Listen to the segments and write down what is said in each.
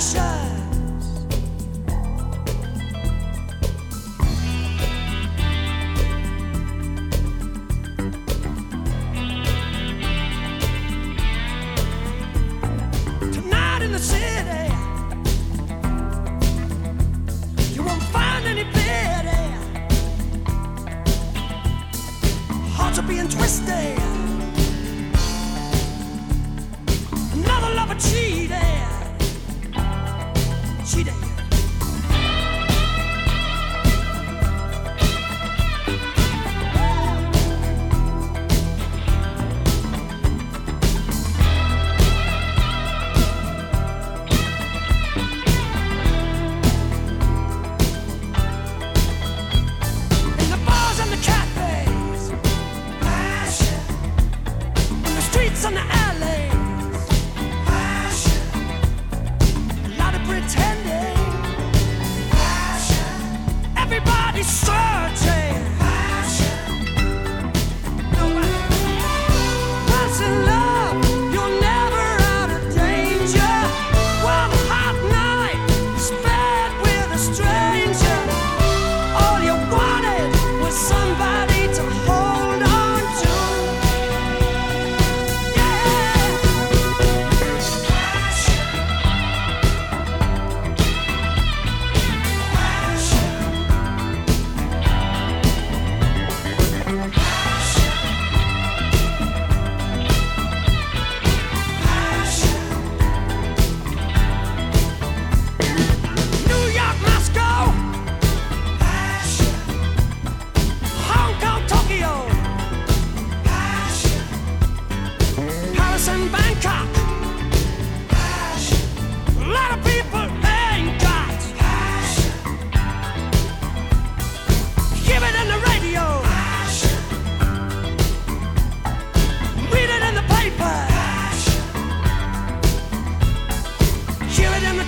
Aisha.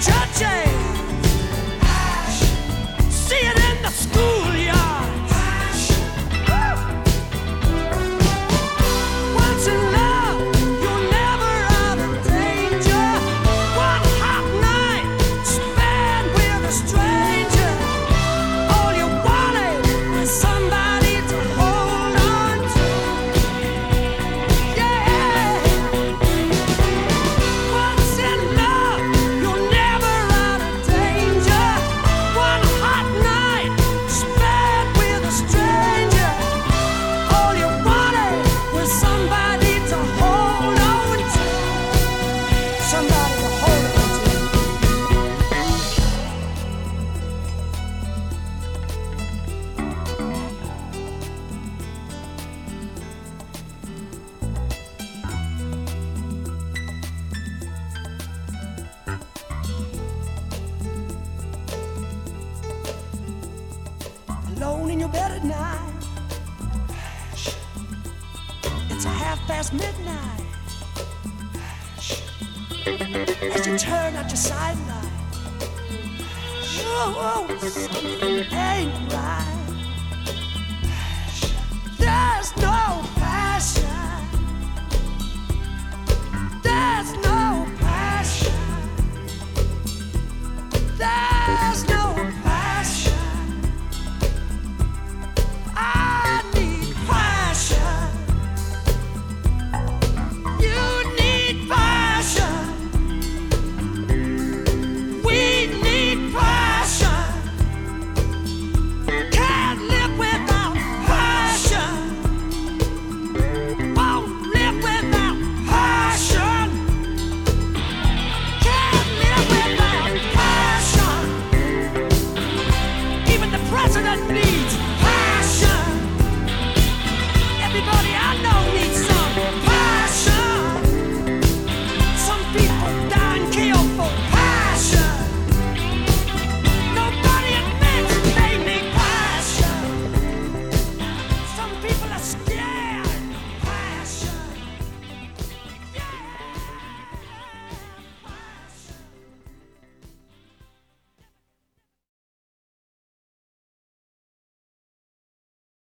churches. bed at night. It's half past midnight. As you turn out your sidelight, oh, something ain't right. There's no